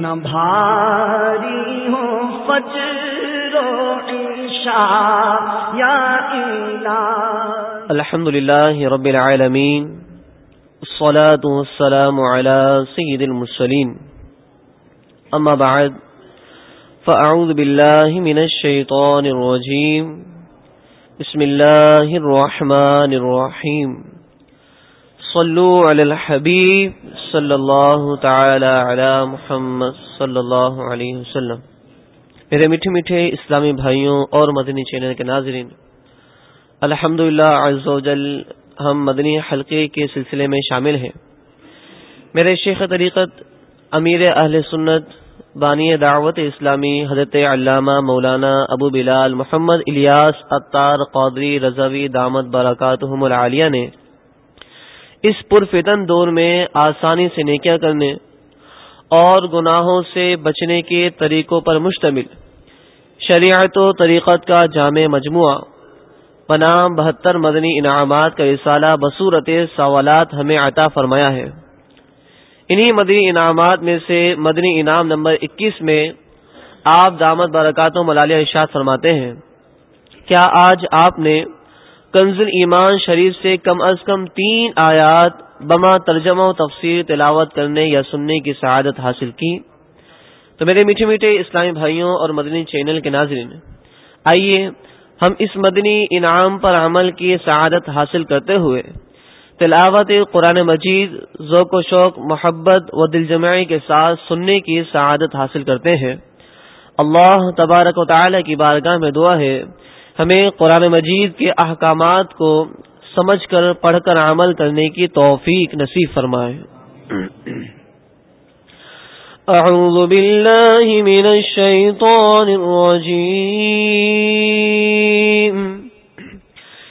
نہ بھاری ہو فجر و عشاء یا الہ الحمد لله رب العالمين الصلاة والسلام على سيد المرسلين أما بعد فأعوذ بالله من الشيطان الرجيم بسم الله الرحمن الرحيم صلوا على الحبيب صلی اللہ تعالی علی محمد صلی اللہ علیہ وسلم۔ میرے میٹھے میٹھے اسلامی بھائیوں اور مدنی چینل کے ناظرین الحمد للہ ہم مدنی حلقے کے سلسلے میں شامل ہیں۔ میرے شیخ طریقت امیر اہل سنت بانی دعوت اسلامی حضرت علامہ مولانا ابو بلال محمد الیاس اطار قادری رضوی دامت برکات العالیہ نے اس پرفتن دور میں آسانی سے نیکیاں کرنے اور گناہوں سے بچنے کے طریقوں پر مشتمل۔ شریعت و طریقت کا جامع مجموعہ۔ بنام بہتر مدنی انعامات کا رسالہ بصورت سوالات ہمیں عطا فرمایا ہے۔ انہی مدنی انعامات میں سے مدنی انعام نمبر اکیس میں آپ دامت برکات و ملالیہ ارشاد فرماتے ہیں۔ کیا آج آپ نے کنز ایمان شریف سے کم از کم تین آیات بما ترجمہ و تفسیر تلاوت کرنے یا سننے کی سعادت حاصل کی۔ تو میرے میٹھے میٹھے اسلامی بھائیوں اور مدنی چینل کے ناظرین، آئیے ہم اس مدنی انعام پر عمل کی سعادت حاصل کرتے ہوئے تلاوت قرآن مجید، ذوق و شوق، محبت و دل جمعی کے ساتھ سننے کی سعادت حاصل کرتے ہیں۔ اللہ تبارک و تعالی کی بارگاہ میں دعا ہے ہمیں قرآن مجید کے احکامات کو سمجھ کر پڑھ کر عمل کرنے کی توفیق نصیب فرمائے۔ اعوذ باللہ من الشیطان الرجیم۔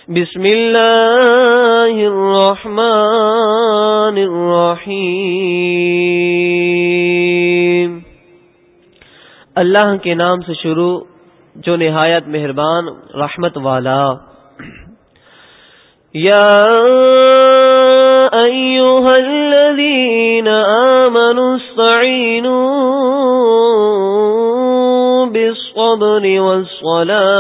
بسم اللہ الرحمن الرحیم۔ اللہ کے نام سے شروع جو نہایت مہربان، رحمت والا۔ یا ایوہا الذین آمنوا استعینوا بالصبر والصلاة۔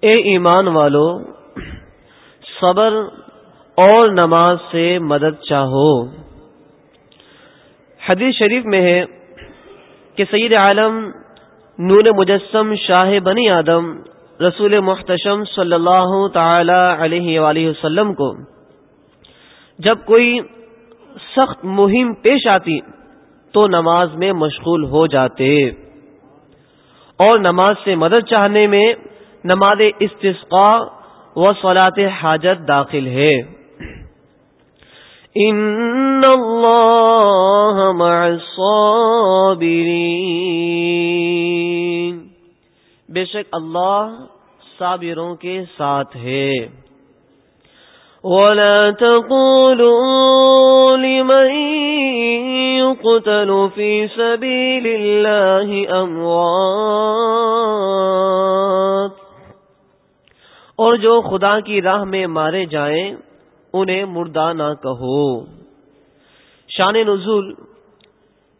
اے ایمان والو، صبر اور نماز سے مدد چاہو۔ حدیث شریف میں ہے کہ سید عالم نون مجسم شاہ بنی آدم رسول محتشم صلی اللہ تعالی علیہ وآلہ وسلم کو جب کوئی سخت مہم پیش آتی تو نماز میں مشغول ہو جاتے اور نماز سے مدد چاہنے میں نماز استثقاء و صلاة حاجت داخل ہے۔ ان اللہ مع الصابرین بے شک اللہ صابروں کے ساتھ ہے۔ ولا تقولوا لمن يقتل في سبيل الله اموات اور جو خدا کی راہ میں مارے جائیں انہیں مردہ نہ کہو۔ شان نزول،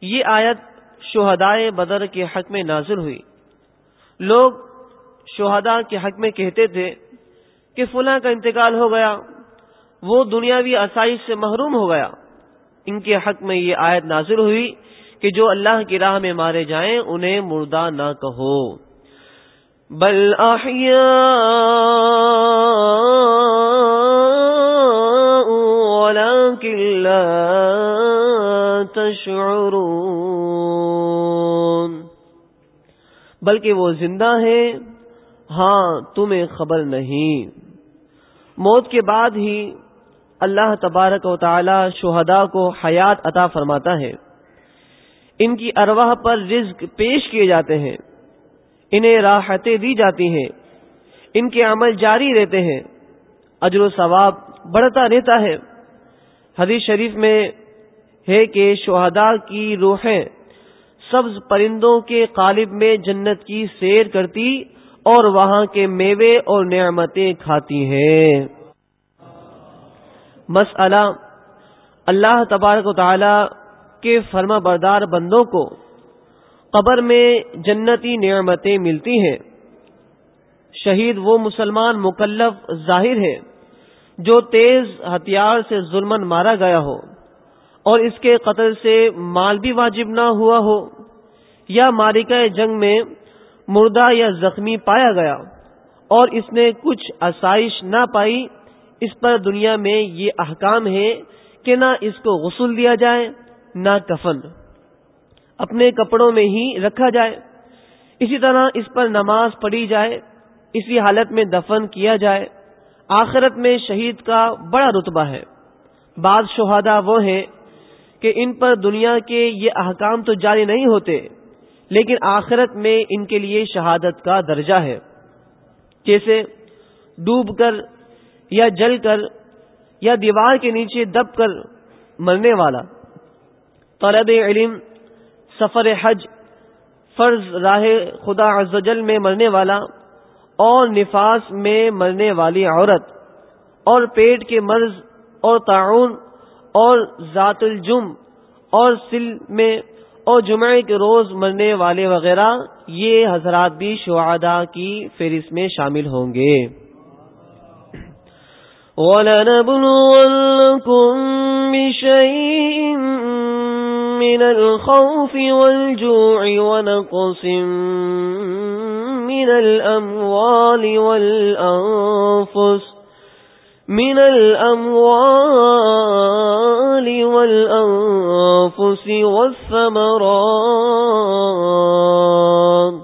یہ آیت شہدائے بدر کے حق میں نازل ہوئی۔ لوگ شہداء کے حق میں کہتے تھے کہ فلاں کا انتقال ہو گیا، وہ دنیاوی آسائش سے محروم ہو گیا۔ ان کے حق میں یہ آیت نازل ہوئی کہ جو اللہ کی راہ میں مارے جائیں، انہیں مردہ نہ کہو۔ بل احیاء تشعرون بلکہ وہ زندہ ہے ہاں تمہیں خبر نہیں موت کے بعد ہی اللہ تبارک و تعالی شہداء کو حیات عطا فرماتا ہے ان کی ارواح پر رزق پیش کیے جاتے ہیں انہیں راحتیں دی جاتی ہیں ان کے عمل جاری رہتے ہیں اجر و ثواب بڑھتا رہتا ہے حدیث شریف میں ہے کہ شہداء کی روحیں سبز پرندوں کے قالب میں جنت کی سیر کرتی اور وہاں کے میوے اور نعمتیں کھاتی ہیں۔ مسئلہ اللہ تبارک و تعالی کے فرما بردار بندوں کو قبر میں جنتی نعمتیں ملتی ہیں۔ شہید وہ مسلمان مکلف ظاہر ہے جو تیز ہتھیار سے ظلمن مارا گیا ہو اور اس کے قتل سے مال بھی واجب نہ ہوا ہو یا مارکہ جنگ میں مردہ یا زخمی پایا گیا اور اس نے کچھ آسائش نہ پائی، اس پر دنیا میں یہ احکام ہے کہ نہ اس کو غسل دیا جائے، نہ کفن اپنے کپڑوں میں ہی رکھا جائے۔ اسی طرح اس پر نماز پڑھی جائے، اسی حالت میں دفن کیا جائے۔ آخرت میں شہید کا بڑا رتبہ ہے۔ بعض شہادا وہ ہیں کہ ان پر دنیا کے یہ احکام تو جاری نہیں ہوتے، لیکن آخرت میں ان کے لیے شہادت کا درجہ ہے۔ جیسے ڈوب کر یا جل کر یا دیوار کے نیچے دب کر مرنے والا۔ طلب علم، سفر حج، فرض راہ خدا عزوجل میں مرنے والا۔ اور نفاس میں مرنے والی عورت، اور پیٹ کے مرض، اور تعاون اور ذات الجم، اور سل میں، اور جمعے کے روز مرنے والے وغیرہ، یہ حضرات بھی شعدا کی فہرست میں شامل ہوں گے۔ من الخوف والجوع ونقص من الأموال والأنفس من الأموال والأنفس والثمرات۔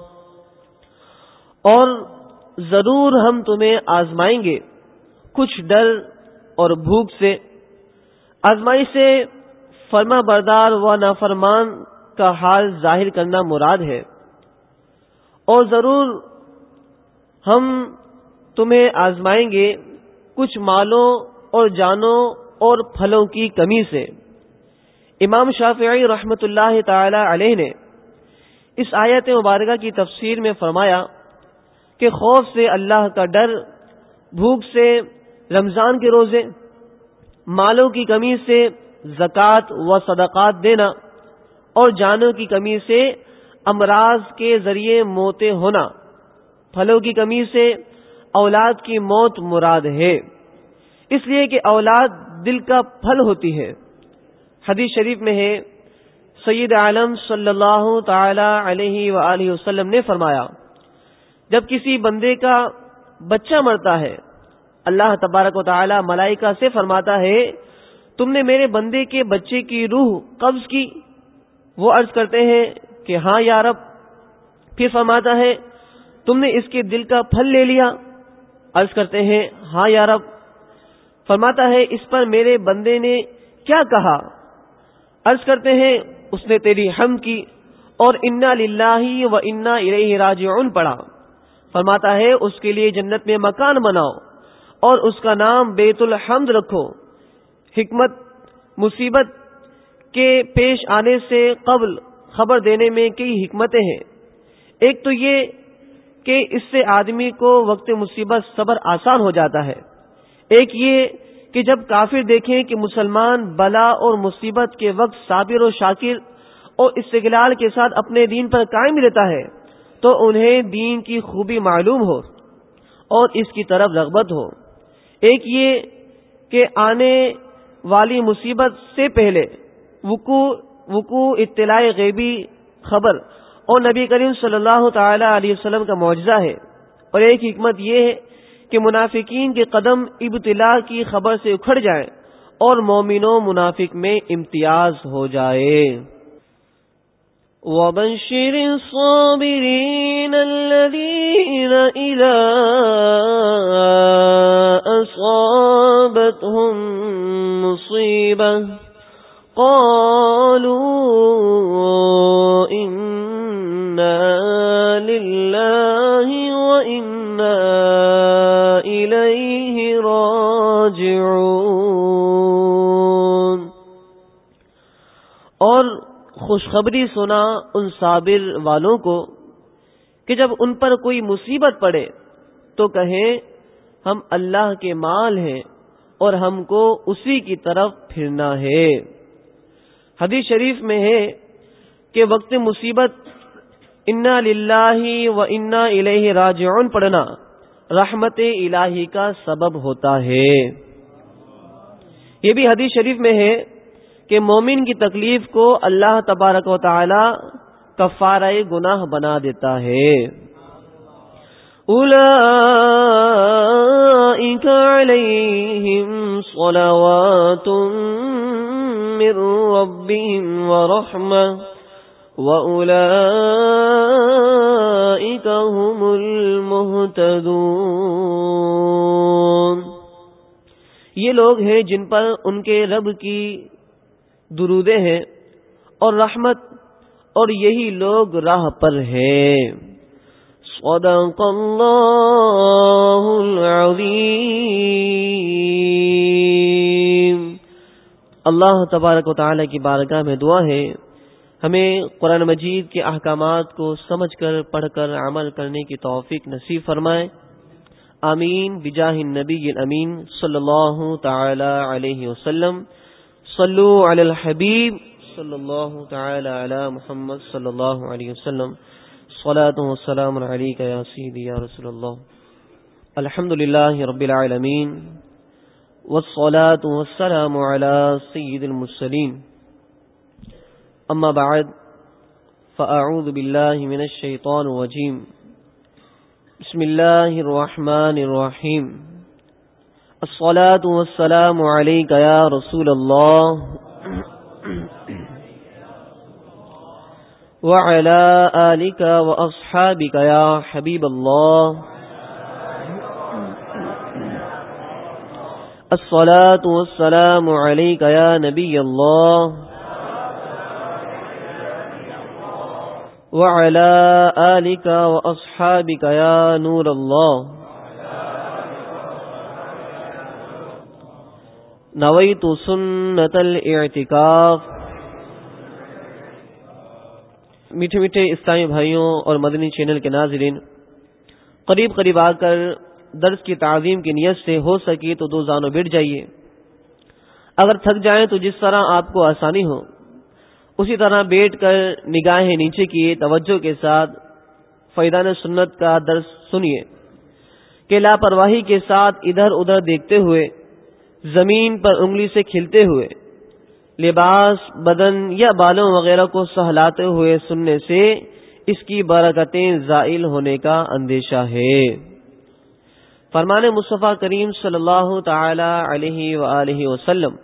اور ضرور ہم تمہیں آزمائیں گے کچھ ڈر اور بھوک سے۔ آزمائی سے فرما بردار و نافرمان کا حال ظاہر کرنا مراد ہے۔ اور ضرور ہم تمہیں آزمائیں گے کچھ مالوں اور جانوں اور پھلوں کی کمی سے۔ امام شافعی رحمت اللہ تعالی علیہ نے اس آیت مبارکہ کی تفسیر میں فرمایا کہ خوف سے اللہ کا ڈر، بھوک سے رمضان کے روزے، مالوں کی کمی سے زکوٰۃ و صدقات دینا اور جانوں کی کمی سے امراض کے ذریعے موتے ہونا۔ پھلوں کی کمی سے اولاد کی موت مراد ہے۔ اس لیے کہ اولاد دل کا پھل ہوتی ہے۔ حدیث شریف میں ہے، سید عالم صلی اللہ تعالی علیہ و وسلم نے فرمایا، جب کسی بندے کا بچہ مرتا ہے، اللہ تبارک و تعالی ملائکہ سے فرماتا ہے، تم نے میرے بندے کے بچے کی روح قبض کی۔ وہ عرض کرتے ہیں کہ ہاں یارب پھر فرماتا ہے، تم نے اس کے دل کا پھل لے لیا۔ عرض کرتے ہیں ہاں یارب فرماتا ہے، اس پر میرے بندے نے کیا کہا؟ عرض کرتے ہیں، اس نے تیری ہم کی اور انا لاہ و انا ارے راج پڑھا۔ فرماتا ہے، اس کے لیے جنت میں مکان بناؤ اور اس کا نام بیت الحمد رکھو۔ حکمت، مصیبت کے پیش آنے سے قبل خبر دینے میں کئی حکمتیں ہیں۔ ایک تو یہ کہ اس سے آدمی کو وقت مصیبت صبر آسان ہو جاتا ہے۔ ایک یہ کہ جب کافر دیکھیں کہ مسلمان بلا اور مصیبت کے وقت صابر و شاکر اور استقلال کے ساتھ اپنے دین پر قائم رہتا ہے، تو انہیں دین کی خوبی معلوم ہو اور اس کی طرف رغبت ہو۔ ایک یہ کہ آنے والی مصیبت سے پہلے وقوع وقوع اطلاع غیبی خبر اور نبی کریم صلی اللہ تعالی علیہ وسلم کا معجزہ ہے اور ایک حکمت یہ ہے کہ منافقین کے قدم ابتلا کی خبر سے اکھڑ جائیں اور مومن و منافق میں امتیاز ہو جائے۔ وبشر الصابرين الذين إذا أصابتهم مصيبة قالوا إنا لله وإنا إليه راجعون۔ اور خوشخبری سنا ان صابر والوں کو کہ جب ان پر کوئی مصیبت پڑے تو کہیں ہم اللہ کے مال ہیں اور ہم کو اسی کی طرف پھرنا ہے۔ حدیث شریف میں ہے کہ وقت مصیبت، انا للہ و انا الہ راجعون پڑھنا رحمت الہی کا سبب ہوتا ہے۔ یہ بھی حدیث شریف میں ہے کہ مومن کی تکلیف کو اللہ تبارک و تعالی کفارہ گناہ بنا دیتا ہے۔ أولئك عليهم صلوات من ربهم ورحمة، وأولئك هم المهتدون۔ یہ لوگ ہیں جن پر ان کے رب کی درودے ہیں اور رحمت، اور یہی لوگ راہ پر ہیں۔ صدق اللہ العظیم اللہ تبارک و تعالی کی بارگاہ میں دعا ہے، ہمیں قرآن مجید کے احکامات کو سمجھ کر پڑھ کر عمل کرنے کی توفیق نصیب فرمائے۔ آمین۔ بجاہ النبی امین صلی اللہ تعالی علیہ وسلم۔ صلو علی الحبیب صلی اللہ تعالی علی محمد صلی اللہ علیہ وسلم۔ صلاة والسلام علیکہ یا سیدی یا رسول اللہ الحمد للہ رب العالمین والصلاة والسلام على سيد المرسلين. أما بعد، فأعوذ بالله من الشيطان الرجيم. بسم الله الرحمن الرحيم. الصلاة والسلام عليك يا رسول الله وعلى آلك وأصحابك يا حبيب الله. الصلاة والسلام عليك يا نبي الله. وعلى آلك وأصحابك يا نور الله. نويت سنة الاعتكاف. میٹھے میٹھے اسلامی بھائیوں اور مدنی چینل کے ناظرین، قریب قریب آ کر درس کی تعظیم کی نیت سے ہو سکے تو دو زانوں بیٹھ جائیے۔ اگر تھک جائیں تو جس طرح آپ کو آسانی ہو، اسی طرح بیٹھ کر نگاہیں نیچے کیے توجہ کے ساتھ فیدان سنت کا درس سنیے۔ کہ لاپرواہی کے ساتھ ادھر ادھر دیکھتے ہوئے، زمین پر انگلی سے کھلتے ہوئے لباس، بدن یا بالوں وغیرہ کو سہلاتے ہوئے سننے سے اس کی برکتیں زائل ہونے کا اندیشہ ہے۔ فرمان مصطفیٰ کریم صلی اللہ تعالی علیہ وآلہ وسلم،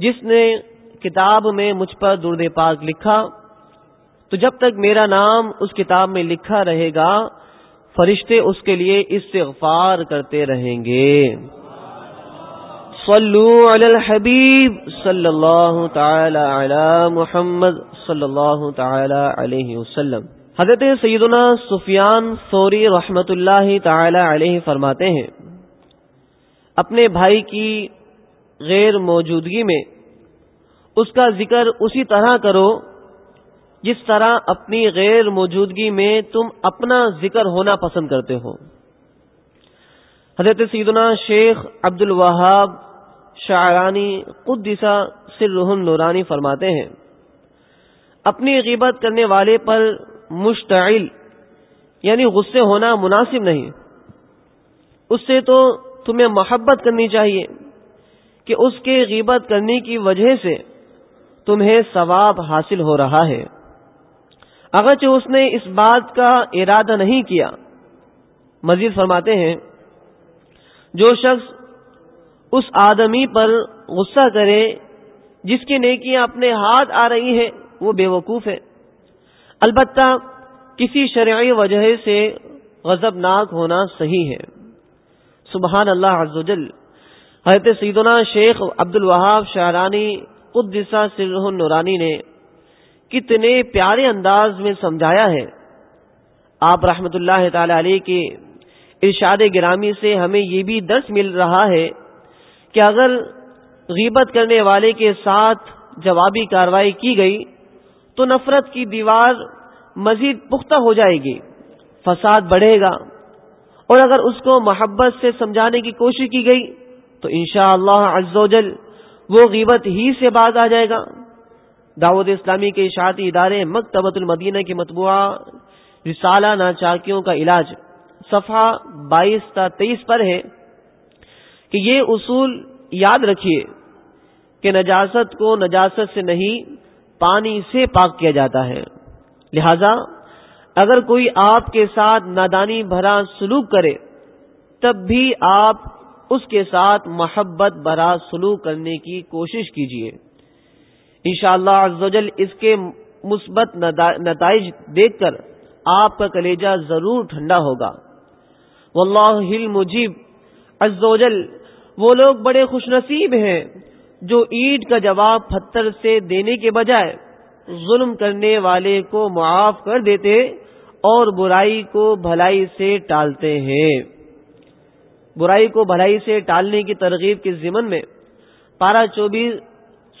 جس نے کتاب میں مجھ پر درد پاک لکھا، تو جب تک میرا نام اس کتاب میں لکھا رہے گا، فرشتے اس کے لیے استغفار کرتے رہیں گے۔ صلو علی الحبیب صلی اللہ تعالی علی محمد صلی اللہ تعالی علیہ وسلم۔ حضرت سیدنا سفیان سوری رحمت اللہ تعالی علیہ فرماتے ہیں، اپنے بھائی کی غیر موجودگی میں اس کا ذکر اسی طرح کرو جس طرح اپنی غیر موجودگی میں تم اپنا ذکر ہونا پسند کرتے ہو۔ حضرت سیدنا شیخ عبد الوہاب شاعرانی قدسہ سر نورانی فرماتے ہیں۔ اپنی غیبت کرنے والے پر مشتعل یعنی غصے ہونا مناسب نہیں۔ اس سے تو تمہیں محبت کرنی چاہیے کہ اس کے غیبت کرنے کی وجہ سے تمہیں ثواب حاصل ہو رہا ہے۔ اگرچہ اس نے اس بات کا ارادہ نہیں کیا، مزید فرماتے ہیں، جو شخص اس آدمی پر غصہ کرے جس کی نیکیاں اپنے ہاتھ آ رہی ہیں، وہ بے وقوف ہے۔ البتہ کسی شرعی وجہ سے غضب ناک ہونا صحیح ہے۔ سبحان اللہ عز و جل حضرت سیدنا شیخ عبد الوہاب شاہرانی قدسہ سر نورانی نے کتنے پیارے انداز میں سمجھایا ہے۔ آپ رحمت اللہ تعالی علیہ کے ارشاد گرامی سے ہمیں یہ بھی درس مل رہا ہے کہ اگر غیبت کرنے والے کے ساتھ جوابی کاروائی کی گئی تو نفرت کی دیوار مزید پختہ ہو جائے گی، فساد بڑھے گا۔ اور اگر اس کو محبت سے سمجھانے کی کوشش کی گئی تو انشاء اللہ جل وہ غیبت ہی سے باز آ جائے گا۔ دعوت اسلامی کے اشاعتی ادارے مکتبۃ المدینہ کی مطبوعہ رسالہ ناچاکیوں کا علاج صفحہ بائیس تا تیئیس پر ہے۔ کہ یہ اصول یاد رکھیے کہ نجاست کو نجاست سے نہیں، پانی سے پاک کیا جاتا ہے۔ لہذا اگر کوئی آپ کے ساتھ نادانی بھرا سلوک کرے، تب بھی آپ اس کے ساتھ محبت بھرا سلوک کرنے کی کوشش کیجیے انشاءاللہ شاء اللہ اس کے مثبت نتائج دیکھ کر آپ کا کلیجہ ضرور ٹھنڈا ہوگا۔ واللہ مجیب عزوجل وہ لوگ بڑے خوش نصیب ہیں جو عید کا جواب پتھر سے دینے کے بجائے ظلم کرنے والے کو معاف کر دیتے اور برائی کو بھلائی سے ٹالتے ہیں۔ برائی کو بھلائی سے ٹالنے کی ترغیب کے ضمن میں پارہ چوبیس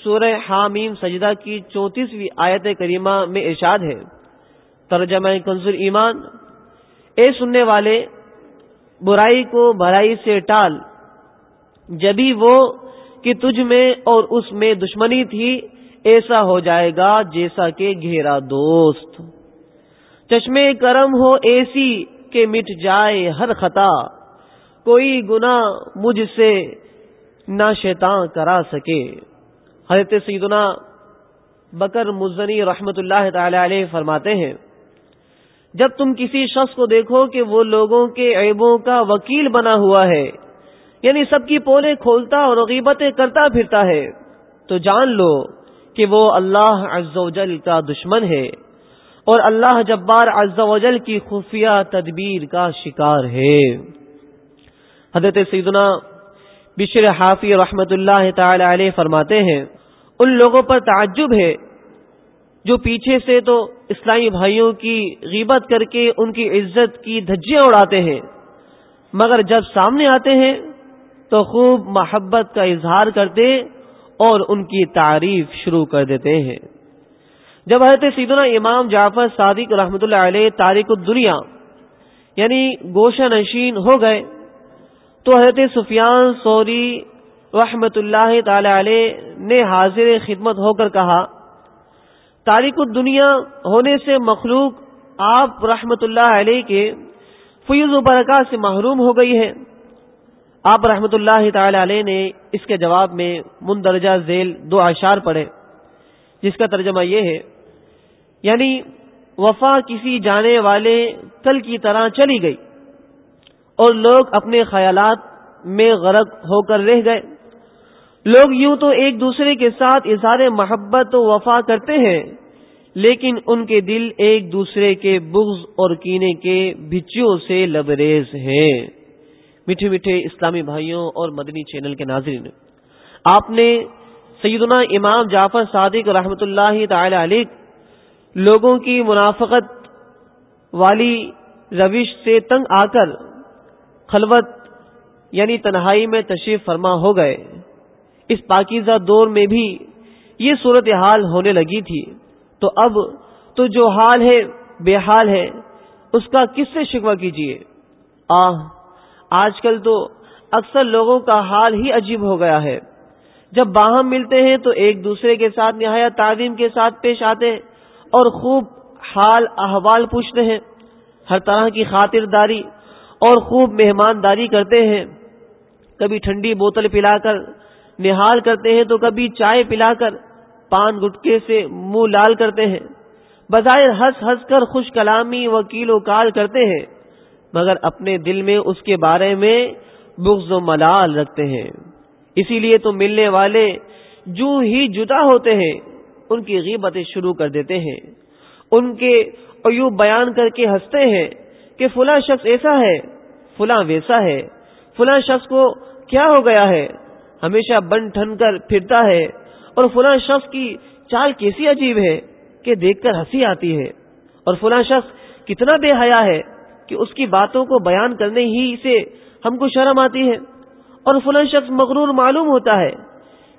سورہ حامیم سجدہ کی چونتیسویں آیت کریمہ میں ارشاد ہے۔ ترجمہ کنزر ایمان، اے سننے والے، برائی کو بھلائی سے ٹال جبھی وہ کہ تجھ میں اور اس میں دشمنی تھی، ایسا ہو جائے گا جیسا کہ گھیرا دوست۔ چشمے کرم ہو ایسی کہ مٹ جائے ہر خطا۔ کوئی گنا مجھ سے نہ شیطان کرا سکے۔ حضرت سیدنا بکر مزنی رحمت اللہ تعالی علیہ فرماتے ہیں، جب تم کسی شخص کو دیکھو کہ وہ لوگوں کے عیبوں کا وکیل بنا ہوا ہے یعنی سب کی پولے کھولتا اور غیبتیں کرتا پھرتا ہے۔ تو جان لو کہ وہ اللہ عز و جل کا دشمن ہے اور اللہ جبار عز و جل کی خفیہ تدبیر کا شکار ہے۔ حضرت سیدنا بشر حافی رحمت اللہ تعالی علیہ فرماتے ہیں، ان لوگوں پر تعجب ہے جو پیچھے سے تو اسلامی بھائیوں کی غیبت کر کے ان کی عزت کی دھجیاں اڑاتے ہیں، مگر جب سامنے آتے ہیں تو خوب محبت کا اظہار کرتے اور ان کی تعریف شروع کر دیتے ہیں۔ جب حضرت سیدنا امام جعفر صادق رحمۃ اللہ علیہ تاریخ الدنیا یعنی گوشہ نشین ہو گئے، تو حضرت سفیان سوری رحمت اللہ تعالی علیہ نے حاضر خدمت ہو کر کہا تاریخ الدنیا ہونے سے مخلوق آپ رحمت اللہ علیہ کے فیض و برکات سے محروم ہو گئی ہے۔ آپ رحمت اللہ تعالی علیہ نے اس کے جواب میں مندرجہ ذیل دو اشار پڑھے، جس کا ترجمہ یہ ہے یعنی وفا کسی جانے والے کل کی طرح چلی گئی اور لوگ اپنے خیالات میں غرق ہو کر رہ گئے۔ لوگ یوں تو ایک دوسرے کے ساتھ اظہار محبت و وفا کرتے ہیں، لیکن ان کے دل ایک دوسرے کے بغض اور کینے کے بچوں سے لبریز ہیں۔ میٹھے میٹھے اسلامی بھائیوں اور مدنی چینل کے ناظرین، آپ نے سیدنا امام جعفر صادق رحمت اللہ تعالی علیہ لوگوں کی منافقت والی روش سے تنگ آ کر خلوت یعنی تنہائی میں تشریف فرما ہو گئے۔ اس پاکیزہ دور میں بھی یہ صورت حال ہونے لگی تھی۔ تو اب تو جو حال ہے، بے حال ہے، اس کا کس سے شکوہ کیجیے آہ! آج کل تو اکثر لوگوں کا حال ہی عجیب ہو گیا ہے۔ جب باہم ملتے ہیں تو ایک دوسرے کے ساتھ نہایت تعلیم کے ساتھ پیش آتے ہیں اور خوب حال احوال پوچھتے ہیں۔ ہر طرح کی خاطرداری اور خوب مہمانداری کرتے ہیں۔ کبھی ٹھنڈی بوتل پلا کر نہال کرتے ہیں تو کبھی چائے پلا کر پان گٹکے سے منہ لال کرتے ہیں۔ بظاہر ہنس ہنس کر خوش کلامی وکیل و کال کرتے ہیں۔ مگر اپنے دل میں اس کے بارے میں بغض و ملال رکھتے ہیں۔ اسی لیے تو ملنے والے جو ہی جدا ہوتے ہیں، ان کی غیبتیں شروع کر دیتے ہیں۔ ان کے عیوب بیان کر کے ہنستے ہیں کہ فلاں شخص ایسا ہے، فلاں ویسا ہے۔ فلاں شخص کو کیا ہو گیا ہے؟ ہمیشہ بن ٹھن کر پھرتا ہے۔ اور فلاں شخص کی چال کیسی عجیب ہے کہ دیکھ کر ہنسی آتی ہے۔ اور فلاں شخص کتنا بے حیا ہے۔ کہ اس کی باتوں کو بیان کرنے ہی سے ہم کو شرم آتی ہے۔ اور فلاں شخص مغرور معلوم ہوتا ہے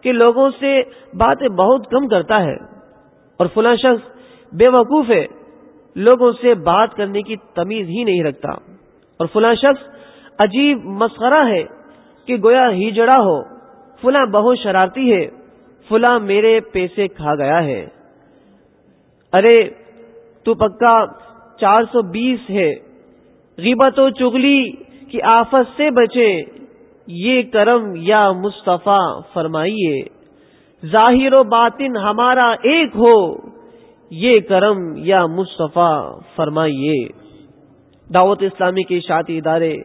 کہ لوگوں سے باتیں بہت کم کرتا ہے۔ اور فلاں شخص بے وقوف ہے، لوگوں سے بات کرنے کی تمیز ہی نہیں رکھتا۔ اور فلاں شخص عجیب مسخرہ ہے کہ گویا ہی جڑا ہو، فلاں بہت شرارتی ہے، فلاں میرے پیسے کھا گیا ہے۔ ارے، تو پکا چار سو بیس ہے۔ غیبت و چگلی کی آفت سے بچے، یہ کرم یا مصطفیٰ فرمائیے، ظاہر و باطن ہمارا ایک ہو، یہ کرم یا مصطفیٰ فرمائیے۔ دعوت اسلامی کے اشاعتی ادارے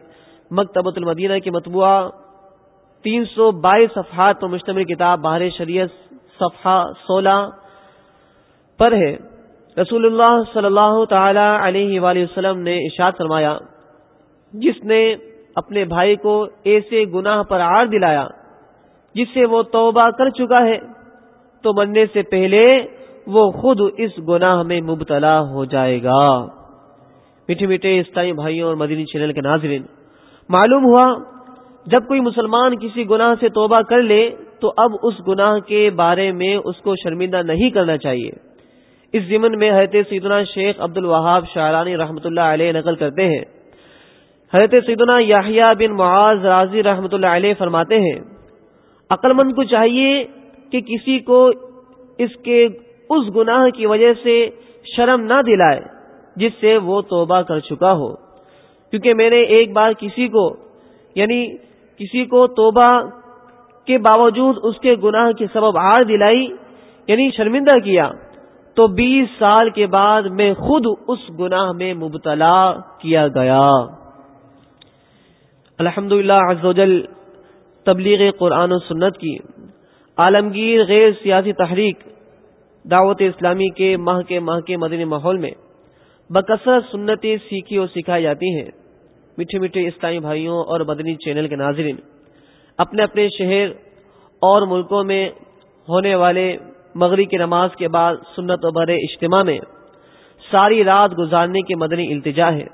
مکتبۃ المدینہ کے مطبوعہ، تین سو بائیس صفحات پر مشتمل کتاب باہر شریعت صفحہ سولہ پر ہے۔ رسول اللہ صلی اللہ تعالی علیہ وآلہ وسلم نے اشاد فرمایا، جس نے اپنے بھائی کو ایسے گناہ پر آڑ دلایا، جس سے وہ توبہ کر چکا ہے، تو مرنے سے پہلے وہ خود اس گناہ میں مبتلا ہو جائے گا۔ میٹھے میٹھے اسلائی بھائیوں اور مدنی چینل کے ناظرین، معلوم ہوا، جب کوئی مسلمان کسی گناہ سے توبہ کر لے، تو اب اس گناہ کے بارے میں اس کو شرمندہ نہیں کرنا چاہیے۔ اس ضمن میں حضرت سیدنا شیخ عبد الوہاب شاعرانی رحمۃ اللہ علیہ نقل کرتے ہیں۔ حضرت سیدنا یاہیا بن معاذ راضی رحمۃ اللہ علیہ فرماتے ہیں، عقل مند کو چاہیے کہ کسی کو اس کے اس گناہ کی وجہ سے شرم نہ دلائے جس سے وہ توبہ کر چکا ہو۔ کیونکہ میں نے ایک بار کسی کو یعنی کسی کو توبہ کے باوجود اس کے گناہ کے سبب ہار دلائی یعنی شرمندہ کیا۔ تو بیس سال کے بعد میں خود اس گناہ میں مبتلا کیا گیا۔ الحمد للہ تبلیغ قرآن و سنت کی عالمگیر غیر سیاسی تحریک دعوت اسلامی کے ماہ کے ماہ کے مدنی ماحول میں بکثرت سنتیں سیکھی اور سکھائی جاتی ہیں۔ میٹھے میٹھے اسلامی بھائیوں اور مدنی چینل کے ناظرین، اپنے اپنے شہر اور ملکوں میں ہونے والے مغرب کی نماز کے بعد سنت و بر اجتماع میں ساری رات گزارنے کے مدنی التجا ہے۔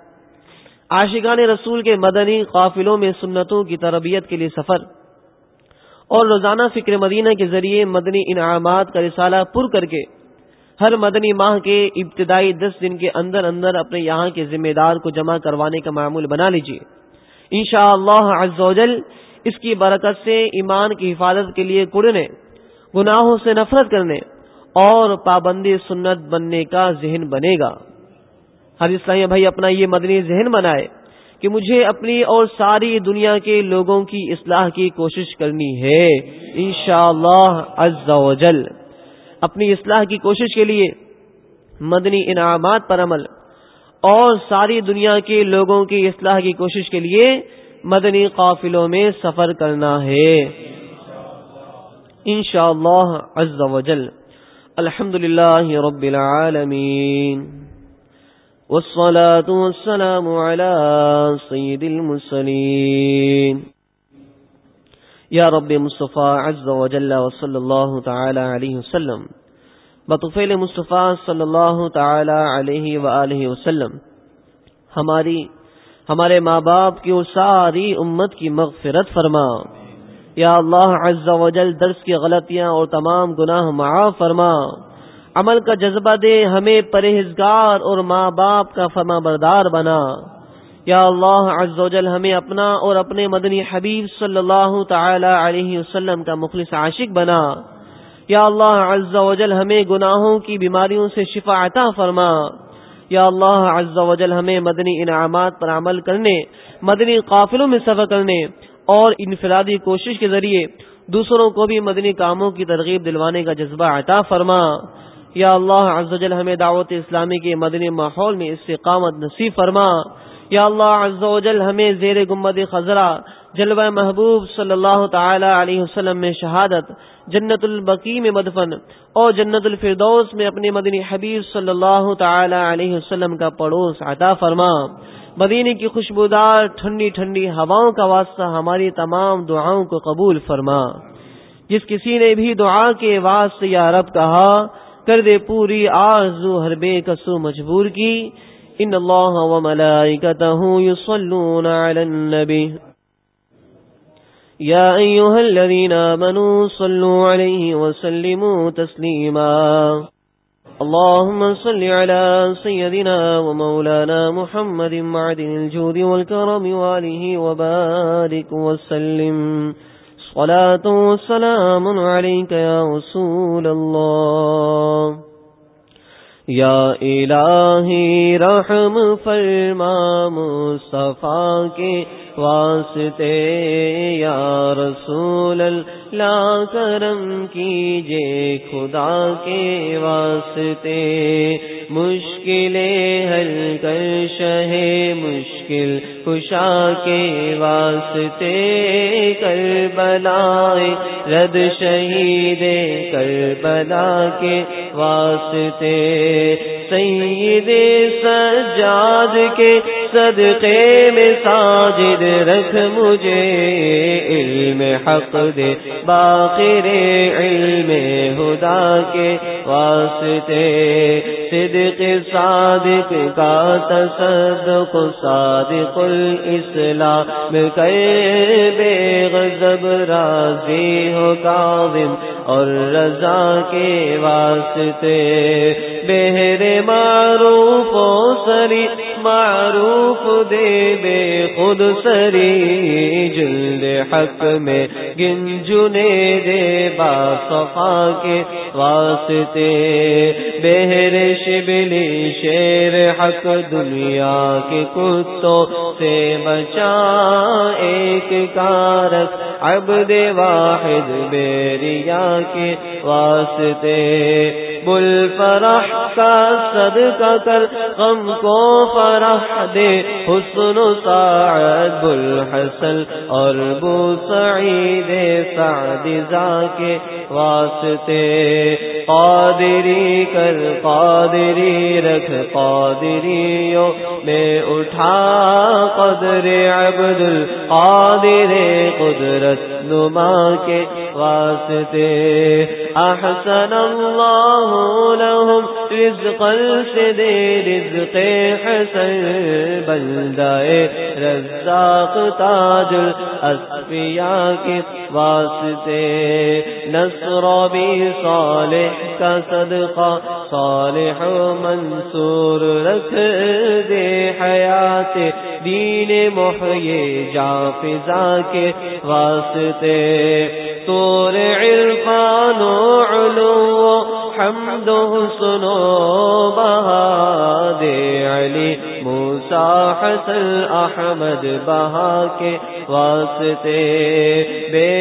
عاشقان رسول کے مدنی قافلوں میں سنتوں کی تربیت کے لیے سفر اور روزانہ فکر مدینہ کے ذریعے مدنی انعامات کا رسالہ پر کر کے ہر مدنی ماہ کے ابتدائی دس دن کے اندر اندر اپنے یہاں کے ذمہ دار کو جمع کروانے کا معمول بنا لیجیے ان شاء اللہ اس کی برکت سے ایمان کی حفاظت کے لیے کڑنے گناہوں سے نفرت کرنے اور پابندی سنت بننے کا ذہن بنے گا۔ ہر اسلامی بھائی اپنا یہ مدنی ذہن بنائے کہ مجھے اپنی اور ساری دنیا کے لوگوں کی اصلاح کی کوشش کرنی ہے۔ انشاءاللہ عز و جل۔ اپنی اصلاح کی کوشش کے لیے مدنی انعامات پر عمل اور ساری دنیا کے لوگوں کی اصلاح کی کوشش کے لیے مدنی قافلوں میں سفر کرنا ہے۔ انشاءاللہ عز و جل الحمد للہ رب العالمین. والصلاة والسلام على سيد المرسلين یا رب مصطفیٰ عز و جل وصلی اللہ تعالی علیہ وسلم. بطفیل مصطفیٰ صلی اللہ تعالی علیہ وآلہ وسلم. ہماری ہمارے ماں باپ کی اور ساری امت کی مغفرت فرما. یا اللہ عز و جل درس کی غلطیاں اور تمام گناہ معاف فرما۔ عمل کا جذبہ دے، ہمیں پرہیزگار اور ماں باپ کا فرما بردار بنا۔ یا اللہ عز و جل ہمیں اپنا اور اپنے مدنی حبیب صلی اللہ تعالی علیہ وسلم کا مخلص عاشق بنا۔ یا اللہ عز و جل ہمیں گناہوں کی بیماریوں سے شفا عطا فرما۔ یا اللہ عز و جل ہمیں مدنی انعامات پر عمل کرنے، مدنی قافلوں میں سفر کرنے اور انفرادی کوشش کے ذریعے دوسروں کو بھی مدنی کاموں کی ترغیب دلوانے کا جذبہ عطا فرما۔ یا اللہ عز و جل ہمیں دعوت اسلامی کے مدنی ماحول میں استقامت نصیب فرما۔ یا اللہ عز و جل ہمیں زیر گمبد خزرہ جلوہ محبوب صلی اللہ تعالی علیہ وسلم میں شہادت، جنت البقی میں مدفن اور جنت الفردوس میں اپنے مدنی حبیب صلی اللہ تعالی علیہ وسلم کا پڑوس عطا فرما۔ مدینے کی خوشبودار ٹھنڈی ٹھنڈی ہواؤں کا واسطہ ہماری تمام دعاؤں کو قبول فرما۔ جس کسی نے بھی دعا کے واسطے یا رب کہا، کر دے پوری آرزو ہر بے کسو مجبور کی۔ ان اللہ و ملائکته يصلون على النبي يا ايها الذين امنوا صلوا عليه وسلموا تسليما اللهم صل على سيدنا ومولانا محمد معدن الجود والكرم وآله وبارك وسلم. صلاة والسلام عليك يا رسول الله. یا الہی رحم فرما مصطفیٰ کے واسطے، یا رسول اللہ کرم کیجے خدا کے واسطے۔ مشکلیں حل کر شہ مشکل خوشا کے واسطے۔ کر بلائے رد شہید کر بلا کے واسطے۔ سید سجاد کے صدقے میں ساجد رکھ مجھے علم حق دے باخر علم خدا کے واسطے صدق صادق کا تصدق، صادق الاسلام کر بے غضب راضی ہو کاظم اور رضا کے واسطے۔ بہر معروف سری، معروف دے بے خود سری، جلد حق میں گنجنے دے با صفا کے واسطے۔ بہر شبلی شیر حق دنیا کے کتوں سے بچا ایک کارک، عبد واحد بیریا کے واسطے۔ بلفرح کا صدقہ کر، غم کو فرح دے۔ حسن و سعد بل حسن اور بو سعید سعد کے واسطے۔ قادری کر، قادری رکھ، قادریوں میں اٹھا قدر عبد القادر۔ قدرت نما کے واسطے۔ احسن اللہ لهم رزقا سے دے رزق حسن بندائے رزاق تاج الاسفیاء کے واسطے۔ نصر بھی صالح کا صدقہ، صالح منصور رکھ دے حیات دین محیے جا فضا کے واسطے۔ تور عرفان و علو حمد حسن و بہا علی موسا حسن احمد بہا کے واسطے۔ بے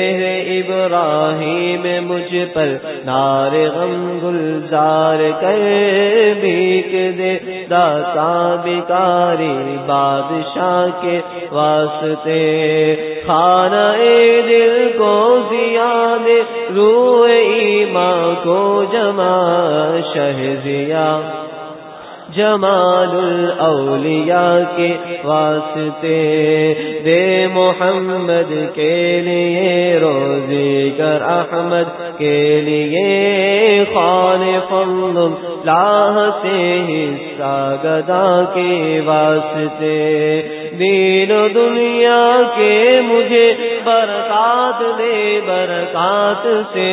ابراہیم مجھ پر نار غم گلزار کر بیک دے۔ داتا بیکاری بادشاہ کے واسطے۔ خانہ دل کو زیاد، روح ایمان کو جمع شہزیا جمال الاولیاء کے واسطے۔ دے محمد کے لیے روزی کر احمد کے لیے خان فضل لاہ سے حصہ گدا کے واسطے۔ دین و دنیا کے مجھے برکات دے، برکات سے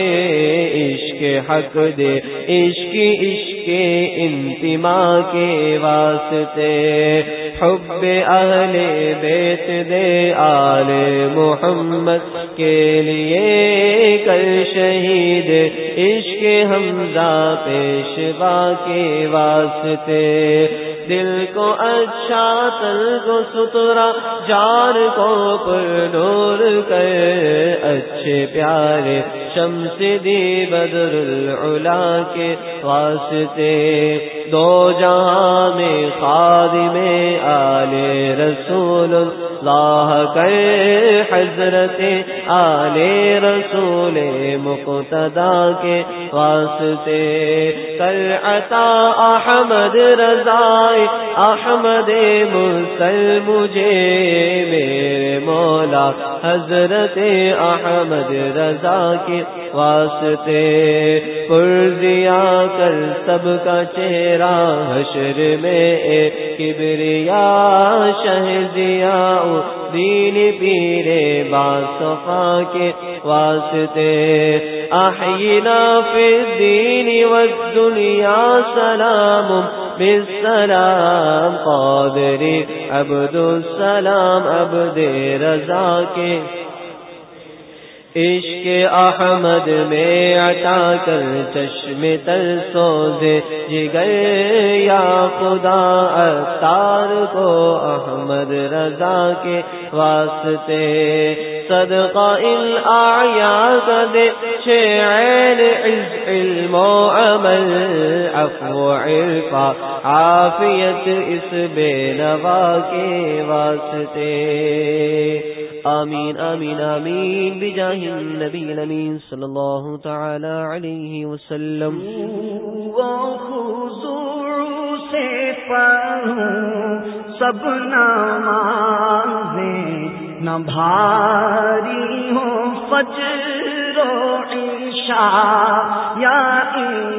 عشق حق دے۔ عشق عشق انتما کے واسطے۔ حب اہل بیت دے آل محمد کے لیے کل شہید عشق حمزہ پیشوا کے واسطے۔ دل کو اچھا تل کو سترا جان کو پر نور کر۔ اچھے پیارے شمس دی بدر العلا کے واسطے۔ دو جہاں میں خادم میں آل رسول اللہ کر حضرت آل رسول مقتدا کے واسطے کر عطا احمد رضائے احمد مسل مجھے میرے مولا، حضرت احمد رضا کے واسطے پرزیا کر سب کا چہرہ حشر میں کبریا شہزیا دین پیرے باصفا کے واسطے۔ احینا فی الدین والدنیا سلام، بالسلام قادری عبد السلام عبد رضا کے عشق احمد میں عطا کر چشم تر سوزے جگر یا خدا اتار کو احمد رضا کے واسطے صدقہ کا دے شعین عز علم و عمل، عفو عرفا عافیت اس بے نوا کے واسطے آمین آمین آمین. بجاہ النبی الامین صلی اللہ تعالی علیہ وسلم. سے سب نمازیں نہ بھاری ہوں، فجر و عشاء یا